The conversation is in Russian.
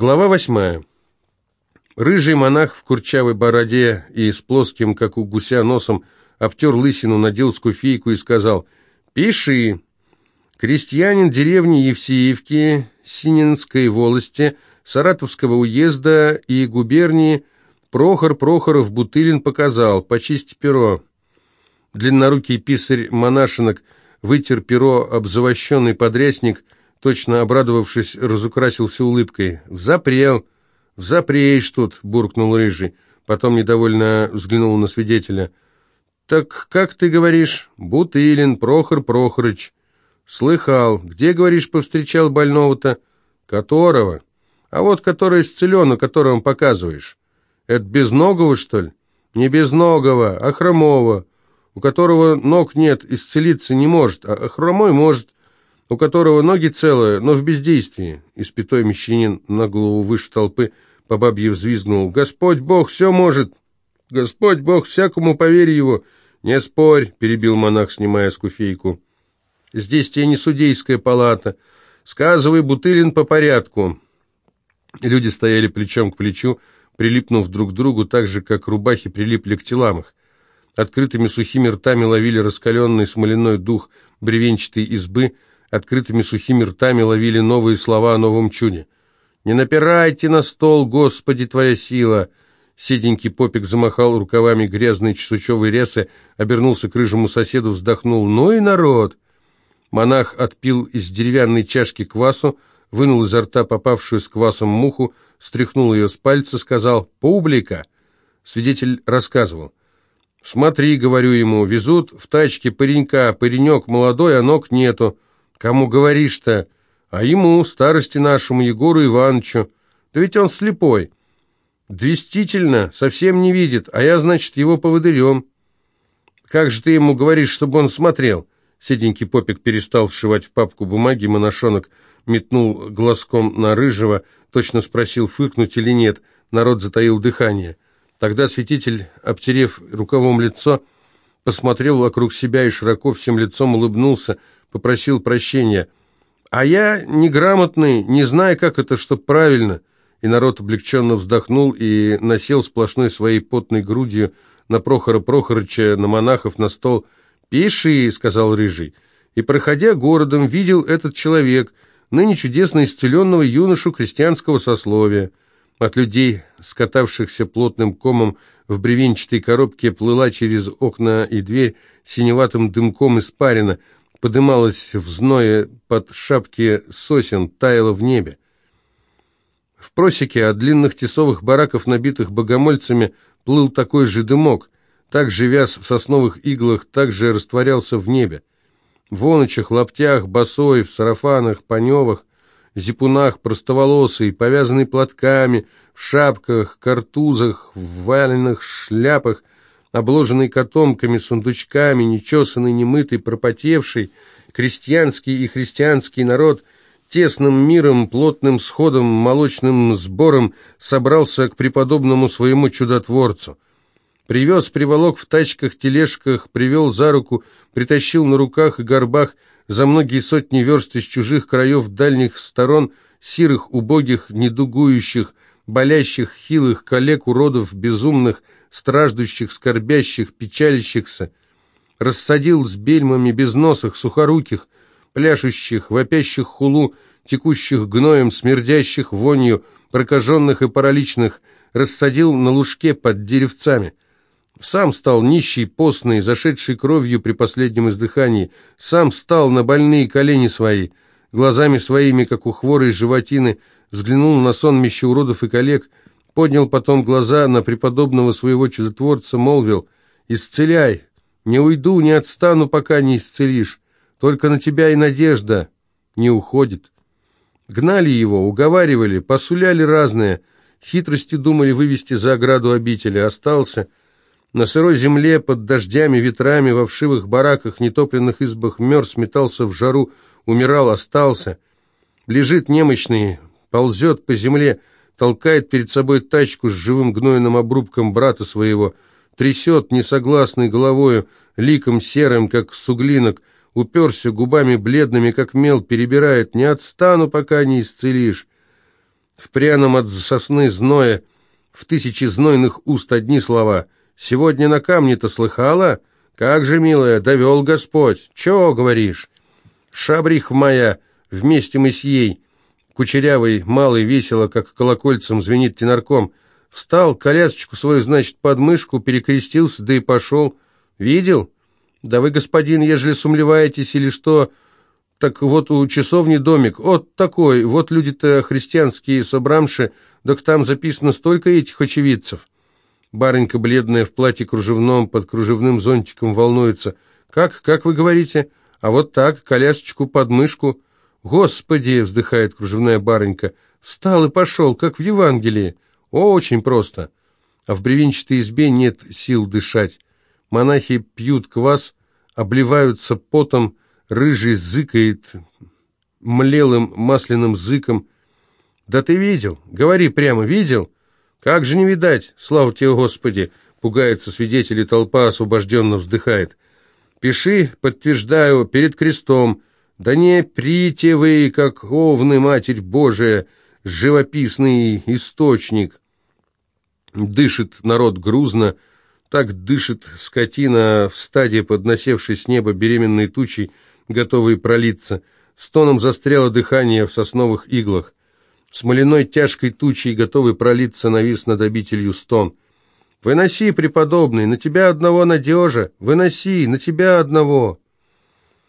Глава восьмая. Рыжий монах в курчавой бороде и с плоским, как у гуся, носом обтер лысину, надел скуфейку и сказал «Пиши». Крестьянин деревни Евсеевки, Сининской волости, Саратовского уезда и губернии Прохор Прохоров-Бутылин показал «Почисти перо». Длиннорукий писарь монашинок вытер перо об завощенный подрясник – точно обрадовавшись, разукрасился улыбкой. «Взапрел! Взапреешь тут!» — буркнул Рыжий. Потом недовольно взглянул на свидетеля. «Так как ты говоришь? Бутылин, Прохор Прохорыч». «Слыхал. Где, говоришь, повстречал больного-то?» «Которого?» «А вот который исцелен, которого показываешь». «Это безногого, что ли?» «Не безногого, а хромого, у которого ног нет, исцелиться не может, а хромой может» у которого ноги целые, но в бездействии. Испятой мещанин на голову выше толпы по бабье взвизгнул. «Господь Бог все может! Господь Бог, всякому поверь его!» «Не спорь!» — перебил монах, снимая скуфейку. «Здесь тебе не судейская палата. Сказывай, Бутылин, по порядку». Люди стояли плечом к плечу, прилипнув друг к другу, так же, как рубахи прилипли к телам их. Открытыми сухими ртами ловили раскаленный смоляной дух бревенчатой избы — открытыми сухими ртами ловили новые слова о новом чуде. «Не напирайте на стол, Господи, Твоя сила!» Седенький попик замахал рукавами грязной чесучевой ресы, обернулся к рыжему соседу, вздохнул. «Ну и народ!» Монах отпил из деревянной чашки квасу, вынул изо рта попавшую с квасом муху, стряхнул ее с пальца, сказал «Публика!» Свидетель рассказывал. «Смотри, — говорю ему, — везут в тачке паренька, паренек молодой, а ног нету. «Кому говоришь-то?» «А ему, старости нашему, Егору Ивановичу. Да ведь он слепой. Действительно, совсем не видит, а я, значит, его поводырем». «Как же ты ему говоришь, чтобы он смотрел?» Седенький попик перестал вшивать в папку бумаги, моношонок метнул глазком на рыжего, точно спросил, фыркнуть или нет. Народ затаил дыхание. Тогда святитель, обтерев рукавом лицо, посмотрел вокруг себя и широко всем лицом улыбнулся, попросил прощения. «А я неграмотный, не знаю, как это, что правильно». И народ облегченно вздохнул и насел сплошной своей потной грудью на Прохора Прохорыча, на монахов, на стол. «Пиши», — сказал Рыжий. И, проходя городом, видел этот человек, ныне чудесно исцеленного юношу крестьянского сословия. От людей, скатавшихся плотным комом в бревенчатой коробке, плыла через окна и дверь синеватым дымком испарина — подымалась в зное под шапки сосен, таяла в небе. В просеке от длинных тесовых бараков, набитых богомольцами, плыл такой же дымок, так же вяз в сосновых иглах, так же растворялся в небе. В оночах, лаптях, босой, в сарафанах, паневах, зипунах, простоволосый, повязанный платками, в шапках, картузах, в валенных шляпах — обложенный котомками, сундучками, нечесанный, немытый, пропотевший, крестьянский и христианский народ тесным миром, плотным сходом, молочным сбором собрался к преподобному своему чудотворцу. Привез, приволок в тачках, тележках, привел за руку, притащил на руках и горбах за многие сотни верст из чужих краев дальних сторон, сирых, убогих, недугующих, болящих, хилых, коллег, уродов, безумных, страждущих, скорбящих, печалящихся, рассадил с бельмами безносых, сухоруких, пляшущих, вопящих хулу, текущих гноем, смердящих вонью, прокаженных и параличных, рассадил на лужке под деревцами. Сам стал нищий, постный, зашедший кровью при последнем издыхании, сам стал на больные колени свои, глазами своими, как у хворой животины, взглянул на сонмище уродов и коллег, поднял потом глаза на преподобного своего чудотворца, молвил, «Исцеляй! Не уйду, не отстану, пока не исцелишь. Только на тебя и надежда не уходит». Гнали его, уговаривали, посуляли разное, хитрости думали вывести за ограду обители. Остался на сырой земле, под дождями, ветрами, во вшивых бараках, нетопленных избах, мерз, метался в жару, умирал, остался. Лежит немощный, ползет по земле, толкает перед собой тачку с живым гнойным обрубком брата своего, трясет несогласной головою, ликом серым, как суглинок, уперся губами бледными, как мел, перебирает «Не отстану, пока не исцелишь». В пряном от сосны зноя, в тысячи знойных уст одни слова. «Сегодня на камне-то слыхала? Как же, милая, довел Господь! Чего говоришь?» «Шабрих моя, вместе мы с ей!» Кучерявый, малый, весело, как колокольцем звенит тенарком. Встал, колясочку свою, значит, под мышку, перекрестился, да и пошел. Видел? Да вы, господин, ежели сумлеваетесь или что, так вот у часовни домик, вот такой, вот люди-то христианские собрамши, так там записано столько этих очевидцев. Барынька бледная в платье кружевном, под кружевным зонтиком волнуется. Как, как вы говорите? А вот так, колясочку под мышку. «Господи!» — вздыхает кружевная барынька. «Встал и пошел, как в Евангелии. О, очень просто!» А в бревенчатой избе нет сил дышать. Монахи пьют квас, обливаются потом, рыжий зыкает млелым масляным зыком. «Да ты видел? Говори прямо, видел? Как же не видать? Слава тебе, Господи!» Пугается свидетели, толпа освобожденно вздыхает. «Пиши, подтверждаю, перед крестом». Да не прите вы, как овны, Матерь Божия, живописный источник. Дышит народ грузно, так дышит скотина в стадии, подносевшей с неба беременной тучей, готовой пролиться. Стоном застряло дыхание в сосновых иглах. Смоляной тяжкой тучей, готовый пролиться, навис над обителью стон. «Выноси, преподобный, на тебя одного надежа! Выноси, на тебя одного!»